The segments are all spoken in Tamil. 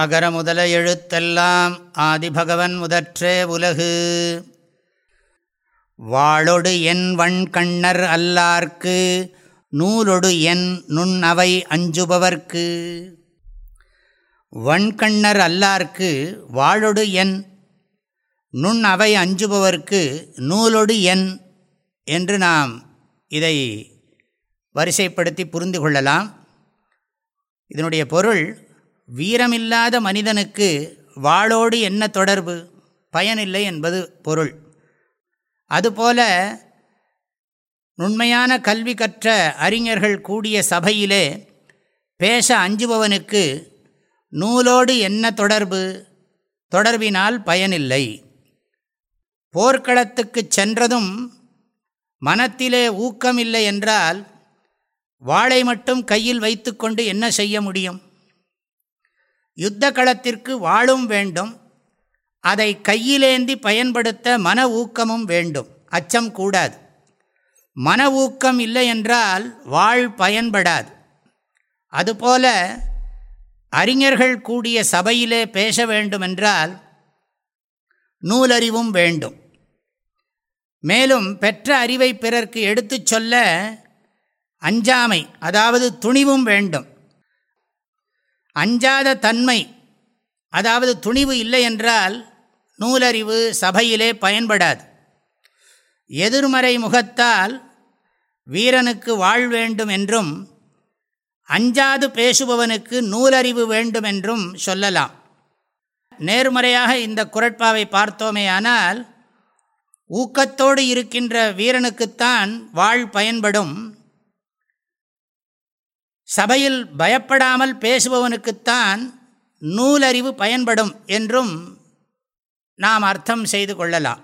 அகர முதல எழுத்தெல்லாம் ஆதிபகவன் முதற்றே உலகு. வாளொடு என் வண்கண்ணர் அல்லார்க்கு நூலொடு என் நுண் அவை அஞ்சுபவர்க்கு. வண்கண்ணர் அல்லார்க்கு வாழொடு என் நுண் அவை அஞ்சுபவர்க்கு நூலொடு என் என்று நாம் இதை வரிசைப்படுத்தி புரிந்து கொள்ளலாம். இதனுடைய பொருள் வீரமில்லாத மனிதனுக்கு வாளோடு என்ன தொடர்பு? பயனில்லை என்பது பொருள். அதுபோல நுண்மையான கல்வி கற்ற அறிஞர்கள் கூடிய சபையிலே பேச அஞ்சுபவனுக்கு நூலோடு என்ன தொடர்பு? தொடர்பினால் பயனில்லை. போர்க்களத்துக்கு சென்றதும் மனத்திலே ஊக்கமில்லை என்றால் வாளை மட்டும் கையில் வைத்துக்கொண்டு என்ன செய்ய முடியும்? யுத்த களத்திற்கு வாழும் வேண்டும். அதை கையிலேந்தி பயன்படுத்த மன ஊக்கமும் வேண்டும். அச்சம் கூடாது. மன ஊக்கம் இல்லை என்றால் வாழ் பயன்படாது. அதுபோல அறிஞர்கள் கூடிய சபையிலே பேச வேண்டுமென்றால் நூலறிவும் வேண்டும். மேலும் பெற்ற அறிவை பிறர்க்கு எடுத்துச் சொல்ல அஞ்சாமை அதாவது துணிவும் வேண்டும். அஞ்சாத தன்மை. அதாவது துணிவு இல்லை என்றால் நூலறிவு சபையிலே பயன்படாது. எதிர்மறை முகத்தால் வீரனுக்கு வாழ் வேண்டும் என்றும் அஞ்சாது பேசுபவனுக்கு நூலறிவு வேண்டும் என்றும் சொல்லலாம். நேர்மறையாக இந்த குரட்பாவை பார்த்தோமேயானால் ஊக்கத்தோடு இருக்கின்ற வீரனுக்குத்தான் வாழ் பயன்படும். சபையில் பயப்படாமல் பேசுபவனுக்குத்தான் நூலறிவு பயன்படும் என்றும் நாம் அர்த்தம் செய்து கொள்ளலாம்.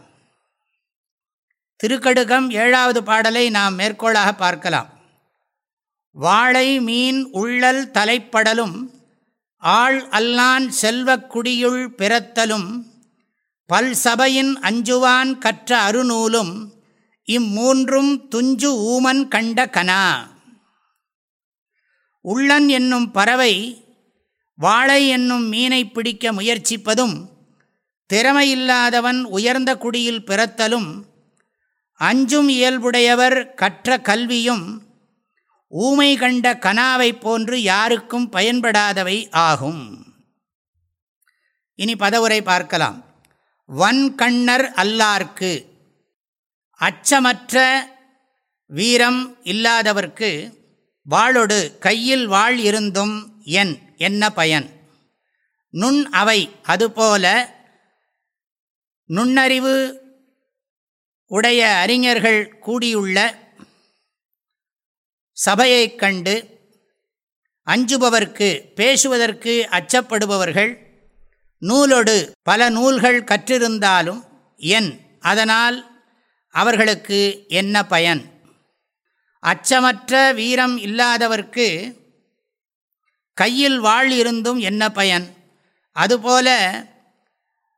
திருக்கடுகம் ஏழாவது பாடலை நாம் மேற்கோளாக பார்க்கலாம். வாழை மீன் உள்ளல் தலைப்படலும் ஆள் அல்லான் செல்வக் குடியுள் பிறத்தலும் பல் சபையின் அஞ்சுவான் கற்ற அருநூலும் இம்மூன்றும் துஞ்சு ஊமன் கண்ட கனா. உள்ளன் என்னும் பறவை வாழை என்னும் மீனை பிடிக்க முயற்சிப்பதும் திறமையில்லாதவன் உயர்ந்த குடியில் பிறத்தலும் அஞ்சும் இயல்புடையவர் கற்ற கல்வியும் ஊமை கண்ட கனாவை போன்று யாருக்கும் பயன்படாதவை ஆகும். இனி பதவுரை பார்க்கலாம். வன்கண்ணர் அல்லார்க்கு அச்சமற்ற வீரம் இல்லாதவர்க்கு வாளொடு கையில் வாழ் இருந்தும் என் என்ன பயன்? நுண் அவை அதுபோல நுண்ணறிவு உடைய அறிஞர்கள் கூடியுள்ள சபையைக் கண்டு அஞ்சுபவர்க்கு பேசுவதற்கு அச்சப்படுபவர்கள் நூலொடு பல நூல்கள் கற்றிருந்தாலும் என் அதனால் அவர்களுக்கு என்ன பயன்? அச்சமற்ற வீரம் இல்லாதவர்க்கு கையில் வாழ் இருந்தும் என்ன பயன்? அதுபோல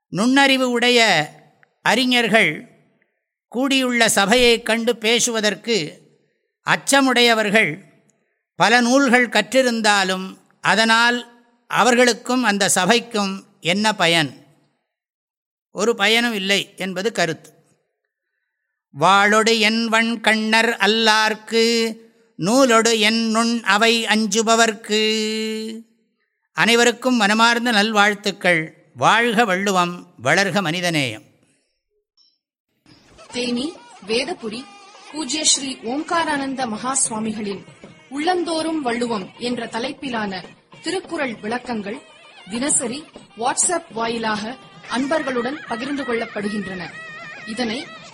நுண்ணறிவு உடைய அறிஞர்கள் கூடியுள்ள சபையைக் கண்டு பேசுவதற்கு அச்சமுடையவர்கள் பல நூல்கள் கற்றிருந்தாலும் அதனால் அவர்களுக்கும் அந்த சபைக்கும் என்ன பயன்? ஒரு பயனும் இல்லை என்பது கருத்து. வாளொடு என்வண் கண்ணர் அல்லார்க்கு நூலொடு என் நுண் அவை அஞ்சுபவர்க்கு. அனைவருக்கும் மனமார்ந்த நல்வாழ்த்துக்கள். வாழ்க வள்ளுவம் வளர்க மனிதநேயம். தேனி வேதபுரி பூஜ்ய ஸ்ரீ ஓம்காரானந்த மகா சுவாமிகளின் உள்ளந்தோறும் வள்ளுவம் என்ற தலைப்பிலான திருக்குறள் விளக்கங்கள் தினசரி வாட்ஸ்அப் வாயிலாக அன்பர்களுடன் பகிர்ந்து கொள்ளப்படுகின்றன. இதனை